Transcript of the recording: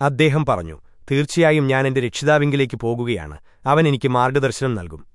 അദ്ദേഹം പറഞ്ഞു തീർച്ചയായും ഞാൻ എന്റെ രക്ഷിതാവിങ്കിലേക്ക് പോകുകയാണ്. അവൻ എനിക്ക് മാർഗദർശനം നൽകും.